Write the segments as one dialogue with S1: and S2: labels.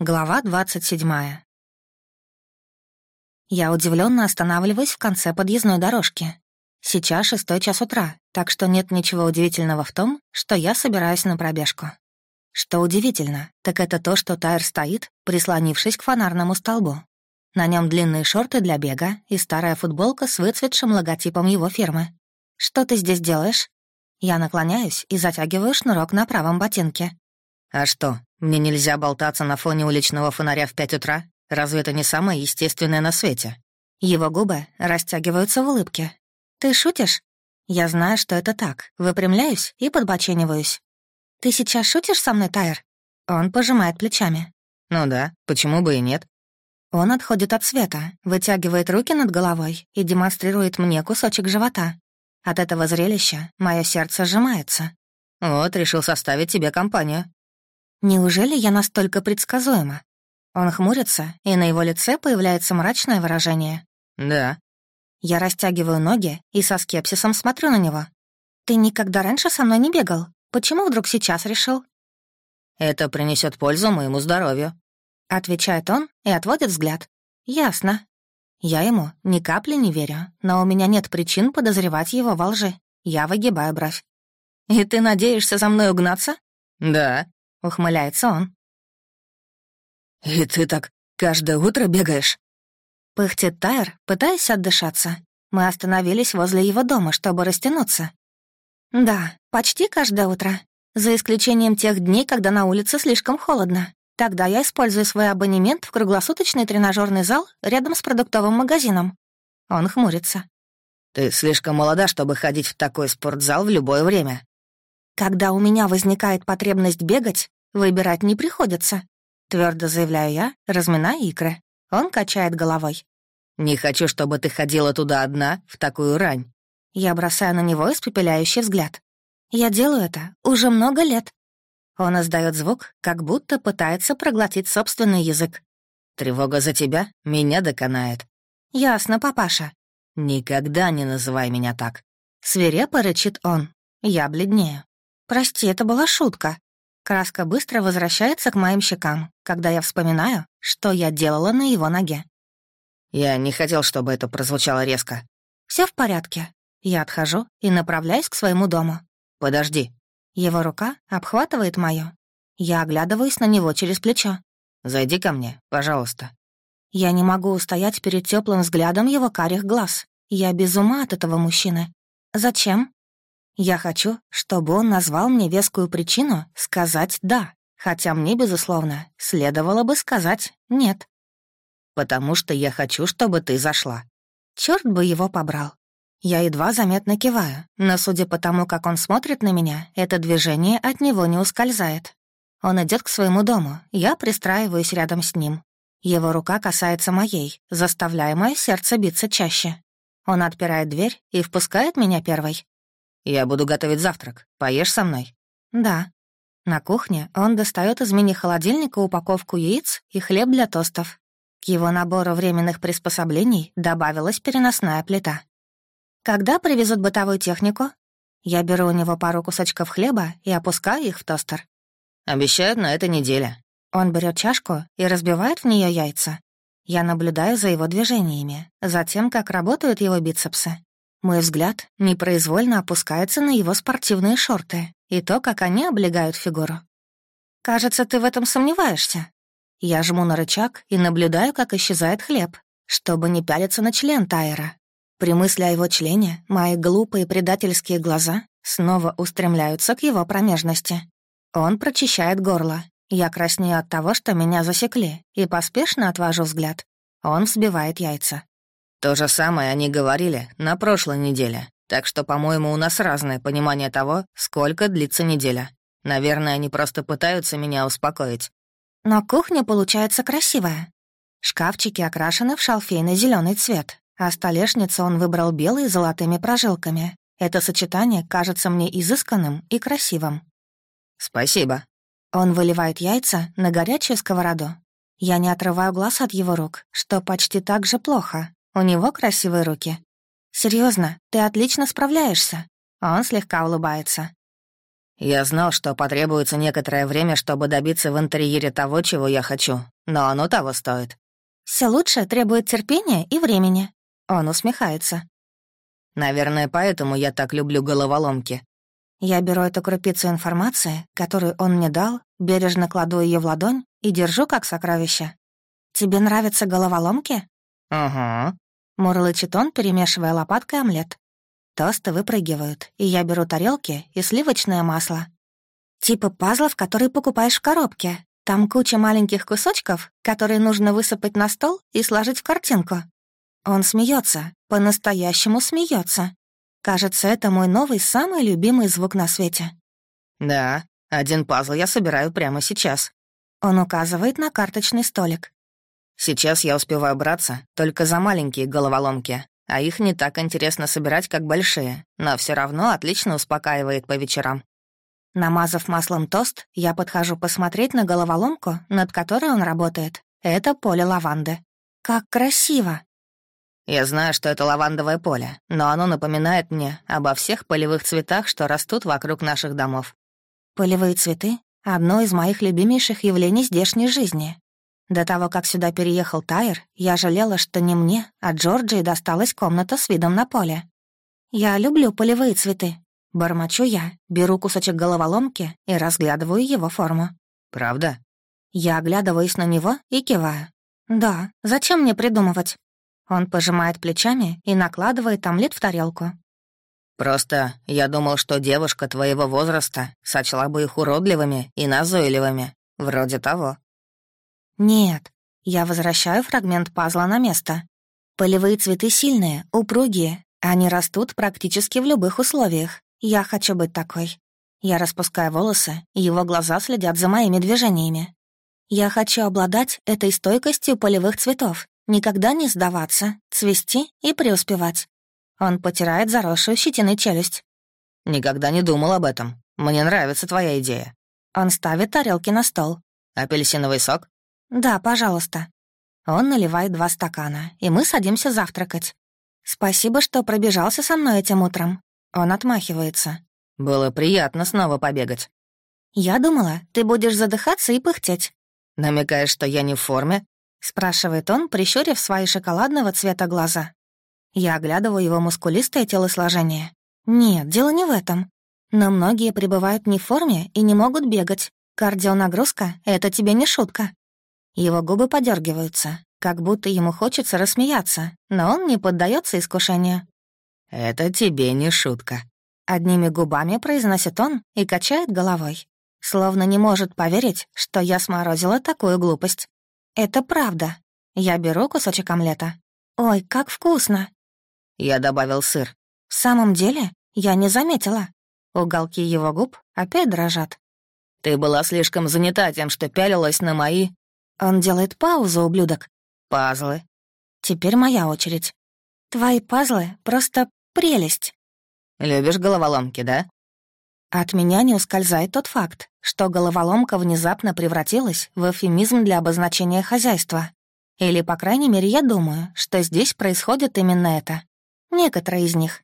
S1: Глава 27. Я удивленно останавливаюсь в конце подъездной дорожки. Сейчас шестой час утра, так что нет ничего удивительного в том, что я собираюсь на пробежку. Что удивительно, так это то, что Тайр стоит, прислонившись к фонарному столбу. На нем длинные шорты для бега и старая футболка с выцветшим логотипом его фирмы. «Что ты здесь делаешь?» Я наклоняюсь и затягиваю шнурок на правом ботинке.
S2: «А что, мне нельзя болтаться на фоне уличного фонаря в пять утра? Разве это не самое естественное на свете?»
S1: Его губы растягиваются в улыбке. «Ты шутишь?» Я знаю, что это так. Выпрямляюсь и подбочениваюсь. «Ты сейчас шутишь со мной, Тайр?» Он пожимает плечами.
S2: «Ну да, почему бы и нет?»
S1: Он отходит от света, вытягивает руки над головой и демонстрирует мне кусочек живота. От этого зрелища мое сердце сжимается.
S2: «Вот, решил составить тебе компанию.
S1: Неужели я настолько предсказуема? Он хмурится, и на его лице появляется мрачное выражение.
S2: «Да».
S1: Я растягиваю ноги и со скепсисом смотрю на него. «Ты никогда раньше со мной не бегал. Почему вдруг сейчас решил?»
S2: «Это принесет пользу моему здоровью», —
S1: отвечает он и отводит взгляд. «Ясно. Я ему ни капли не верю, но у меня нет причин подозревать его во лжи. Я выгибаю бровь. «И ты надеешься за мной угнаться?»
S2: «Да», —
S1: ухмыляется он.
S2: «И ты так каждое утро бегаешь?»
S1: Пыхтит Тайр, пытаясь отдышаться. Мы остановились возле его дома, чтобы растянуться. «Да, почти каждое утро. За исключением тех дней, когда на улице слишком холодно. Тогда я использую свой абонемент в круглосуточный тренажерный зал рядом с продуктовым магазином». Он хмурится.
S2: «Ты слишком молода, чтобы ходить в такой спортзал в любое время.
S1: Когда у меня возникает потребность бегать, выбирать не приходится. Твердо заявляю я, разминая икры. Он качает головой.
S2: «Не хочу, чтобы ты ходила туда одна в такую рань».
S1: Я бросаю на него испепеляющий взгляд. Я делаю это уже много лет. Он издает звук, как будто пытается проглотить собственный язык.
S2: «Тревога за тебя меня доконает».
S1: «Ясно, папаша».
S2: «Никогда не называй меня так».
S1: Свирепо рычит он. Я бледнею. «Прости, это была шутка». Краска быстро возвращается к моим щекам, когда я вспоминаю, что я делала на его ноге.
S2: «Я не хотел, чтобы это прозвучало резко».
S1: Все в порядке». Я отхожу и направляюсь к своему дому.
S2: «Подожди».
S1: Его рука обхватывает мою. Я оглядываюсь на него через плечо.
S2: «Зайди ко мне, пожалуйста».
S1: Я не могу устоять перед теплым взглядом его карих глаз. Я без ума от этого мужчины. Зачем? Я хочу, чтобы он назвал мне вескую причину сказать «да», хотя мне, безусловно, следовало бы сказать «нет».
S2: «Потому что я хочу, чтобы ты зашла».
S1: Черт бы его побрал. Я едва заметно киваю, но, судя по тому, как он смотрит на меня, это движение от него не ускользает. Он идет к своему дому, я пристраиваюсь рядом с ним. Его рука касается моей, заставляя мое сердце биться чаще. Он отпирает дверь и впускает меня первой.
S2: «Я буду готовить завтрак. Поешь со мной?»
S1: «Да». На кухне он достает из мини-холодильника упаковку яиц и хлеб для тостов. К его набору временных приспособлений добавилась переносная плита. «Когда привезут бытовую технику?» Я беру у него пару кусочков хлеба и опускаю их в тостер.
S2: «Обещают на этой неделе».
S1: Он берет чашку и разбивает в нее яйца. Я наблюдаю за его движениями, за тем, как работают его бицепсы. Мой взгляд непроизвольно опускается на его спортивные шорты и то, как они облегают фигуру. «Кажется, ты в этом сомневаешься». Я жму на рычаг и наблюдаю, как исчезает хлеб, чтобы не пялиться на член Тайера. При мысли о его члене мои глупые предательские глаза снова устремляются к его промежности. Он прочищает горло. Я краснею от того, что меня засекли, и поспешно отвожу взгляд. Он взбивает яйца.
S2: То же самое они говорили на прошлой неделе, так что, по-моему, у нас разное понимание того, сколько длится неделя. Наверное, они просто пытаются меня успокоить.
S1: Но кухня получается красивая. Шкафчики окрашены в шалфейный зеленый цвет, а столешницу он выбрал белый с золотыми прожилками. Это сочетание кажется мне изысканным и красивым.
S2: «Спасибо».
S1: Он выливает яйца на горячую сковороду. Я не отрываю глаз от его рук, что почти так же плохо. У него красивые руки. Серьезно, ты отлично справляешься. Он слегка улыбается.
S2: Я знал, что потребуется некоторое время, чтобы добиться в интерьере того, чего я хочу, но оно того стоит.
S1: Все лучше требует терпения и времени. Он усмехается.
S2: Наверное, поэтому я так люблю головоломки.
S1: Я беру эту крупицу информации, которую он мне дал, бережно кладу ее в ладонь и держу как сокровище. «Тебе нравятся головоломки?»
S2: «Ага», —
S1: мурлычет он, перемешивая лопаткой омлет. Тосты выпрыгивают, и я беру тарелки и сливочное масло. Типа пазлов, которые покупаешь в коробке. Там куча маленьких кусочков, которые нужно высыпать на стол и сложить в картинку. Он смеется, по-настоящему смеется. Кажется, это мой новый, самый любимый звук на свете.
S2: «Да, один пазл я собираю прямо сейчас».
S1: Он указывает на карточный столик.
S2: «Сейчас я успеваю браться только за маленькие головоломки, а их не так интересно собирать, как большие, но все равно отлично успокаивает по вечерам».
S1: Намазав маслом тост, я подхожу посмотреть на головоломку, над которой он работает. Это поле лаванды. Как красиво!
S2: Я знаю, что это лавандовое поле, но оно напоминает мне обо всех полевых цветах, что растут вокруг наших домов.
S1: Полевые цветы — одно из моих любимейших явлений здешней жизни. До того, как сюда переехал Тайр, я жалела, что не мне, а Джорджии досталась комната с видом на поле. Я люблю полевые цветы. Бормочу я, беру кусочек головоломки и разглядываю его форму.
S2: «Правда?»
S1: Я оглядываюсь на него и киваю. «Да, зачем мне придумывать? Он пожимает плечами и накладывает омлет в тарелку.
S2: «Просто я думал, что девушка твоего возраста сочла бы их уродливыми и назойливыми, вроде того».
S1: «Нет, я возвращаю фрагмент пазла на место. Полевые цветы сильные, упругие, они растут практически в любых условиях. Я хочу быть такой». Я распускаю волосы, и его глаза следят за моими движениями. Я хочу обладать этой стойкостью полевых цветов, Никогда не сдаваться, цвести и преуспевать. Он потирает заросшую щетиной челюсть.
S2: «Никогда не думал об этом. Мне нравится твоя идея».
S1: Он ставит тарелки на стол.
S2: «Апельсиновый сок?»
S1: «Да, пожалуйста». Он наливает два стакана, и мы садимся завтракать. «Спасибо, что пробежался со мной этим утром». Он отмахивается.
S2: «Было приятно снова побегать».
S1: «Я думала, ты будешь задыхаться и пыхтеть».
S2: «Намекаешь, что я не в форме?»
S1: — спрашивает он, прищурив свои шоколадного цвета глаза. Я оглядываю его мускулистое телосложение. Нет, дело не в этом. Но многие пребывают не в форме и не могут бегать. Кардионагрузка — это тебе не шутка. Его губы подергиваются, как будто ему хочется рассмеяться, но он не поддается искушению.
S2: «Это тебе не шутка», —
S1: одними губами произносит он и качает головой, словно не может поверить, что я сморозила такую глупость. «Это правда. Я беру кусочек омлета. Ой, как вкусно!»
S2: Я добавил сыр.
S1: «В самом деле, я не заметила. Уголки его губ опять дрожат.
S2: Ты была слишком занята тем, что пялилась на мои...»
S1: Он делает паузу, ублюдок.
S2: «Пазлы».
S1: Теперь моя очередь. Твои пазлы — просто прелесть.
S2: Любишь головоломки, да?
S1: От меня не ускользает тот факт, что головоломка внезапно превратилась в эфемизм для обозначения хозяйства. Или, по крайней мере, я думаю, что здесь происходит именно это. Некоторые из них.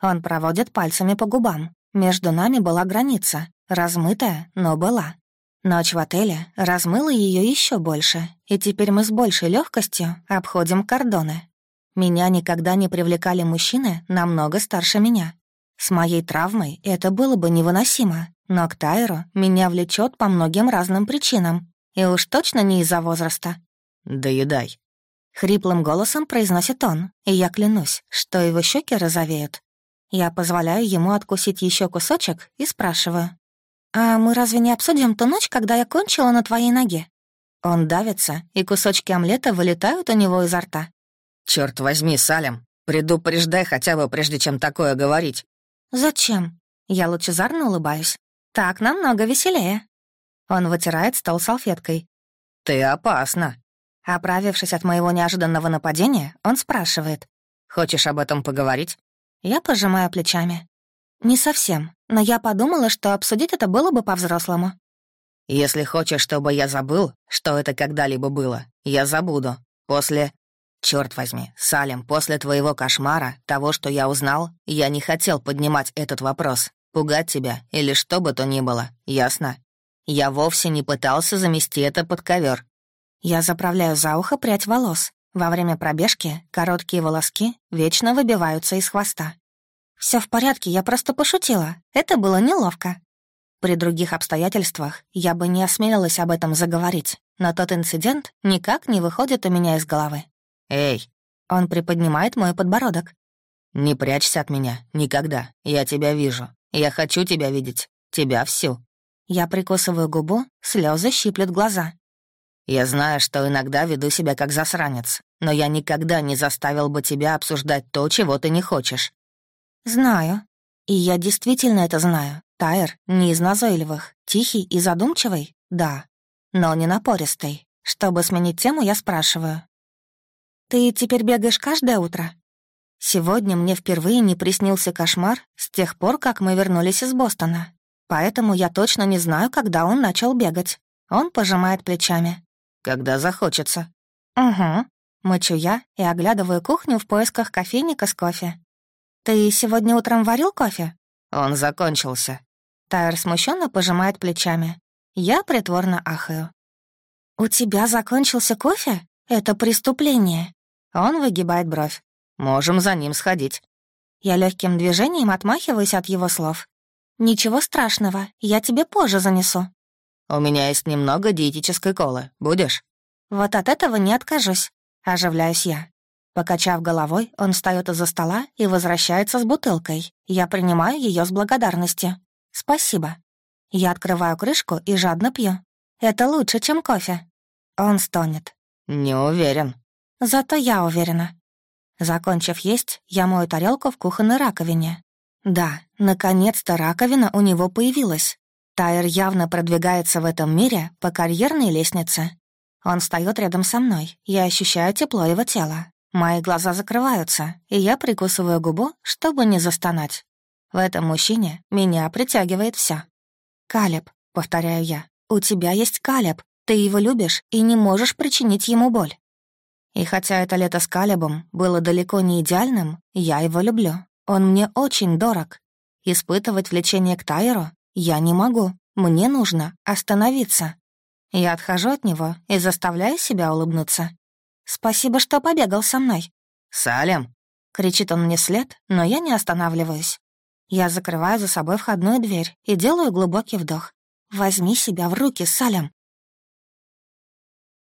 S1: Он проводит пальцами по губам. Между нами была граница, размытая, но была. Ночь в отеле размыла ее еще больше, и теперь мы с большей легкостью обходим кордоны. Меня никогда не привлекали мужчины намного старше меня. С моей травмой это было бы невыносимо, но к Тайру меня влечет по многим разным причинам, и уж точно не из-за возраста.
S2: «Доедай», —
S1: хриплым голосом произносит он, и я клянусь, что его щеки розовеют. Я позволяю ему откусить еще кусочек и спрашиваю. «А мы разве не обсудим ту ночь, когда я кончила на твоей ноге?» Он давится, и кусочки омлета вылетают у него изо рта.
S2: Черт возьми, Салем, предупреждай хотя бы, прежде чем такое говорить.
S1: «Зачем?» Я лучезарно улыбаюсь. «Так намного веселее». Он вытирает стол салфеткой.
S2: «Ты опасна».
S1: Оправившись от моего неожиданного нападения, он спрашивает.
S2: «Хочешь об этом поговорить?»
S1: Я пожимаю плечами. «Не совсем, но я подумала, что обсудить это было бы по-взрослому».
S2: «Если хочешь, чтобы я забыл, что это когда-либо было, я забуду. После Черт возьми, Салим, после твоего кошмара, того, что я узнал, я не хотел поднимать этот вопрос. пугать тебя или что бы то ни было, ясно? Я вовсе не пытался замести это под ковер.
S1: Я заправляю за ухо прядь волос. Во время пробежки короткие волоски вечно выбиваются из хвоста. Все в порядке, я просто пошутила. Это было неловко. При других обстоятельствах я бы не осмелилась об этом заговорить, но тот инцидент никак не выходит у меня из головы.
S2: «Эй!»
S1: Он приподнимает мой подбородок.
S2: «Не прячься от меня, никогда. Я тебя вижу. Я хочу тебя видеть. Тебя всю».
S1: Я прикусываю губу, слезы щиплют глаза.
S2: «Я знаю, что иногда веду себя как засранец, но я никогда не заставил бы тебя обсуждать то, чего ты не хочешь».
S1: «Знаю. И я действительно это знаю. Тайр не из назойливых, тихий и задумчивый, да, но не напористый. Чтобы сменить тему, я спрашиваю. «Ты теперь бегаешь каждое утро?» Сегодня мне впервые не приснился кошмар с тех пор, как мы вернулись из Бостона. Поэтому я точно не знаю, когда он начал бегать. Он пожимает плечами.
S2: «Когда захочется».
S1: «Угу». Мычу я и оглядываю кухню в поисках кофейника с кофе. «Ты сегодня утром варил кофе?»
S2: «Он закончился».
S1: Тайр смущенно пожимает плечами. Я притворно ахаю. «У тебя закончился кофе? Это преступление». Он выгибает бровь.
S2: «Можем за ним сходить».
S1: Я легким движением отмахиваюсь от его слов. «Ничего страшного, я тебе позже занесу».
S2: «У меня есть немного диетической колы. Будешь?»
S1: «Вот от этого не откажусь», — оживляюсь я. Покачав головой, он встает из-за стола и возвращается с бутылкой. Я принимаю ее с благодарностью. «Спасибо». Я открываю крышку и жадно пью. Это лучше, чем кофе. Он стонет.
S2: «Не уверен».
S1: Зато я уверена. Закончив есть, я мою тарелку в кухонной раковине. Да, наконец-то раковина у него появилась. Тайр явно продвигается в этом мире по карьерной лестнице. Он встает рядом со мной, я ощущаю тепло его тела. Мои глаза закрываются, и я прикусываю губу, чтобы не застонать. В этом мужчине меня притягивает все. «Калеб», — повторяю я, — «у тебя есть Калеб, ты его любишь и не можешь причинить ему боль». И хотя это лето с Калебом было далеко не идеальным, я его люблю. Он мне очень дорог. Испытывать влечение к Тайеру я не могу. Мне нужно остановиться. Я отхожу от него и заставляю себя улыбнуться. «Спасибо, что побегал со мной».
S2: «Салем!»
S1: — кричит он мне след, но я не останавливаюсь. Я закрываю за собой входную дверь и делаю глубокий вдох. «Возьми себя в руки, Салем.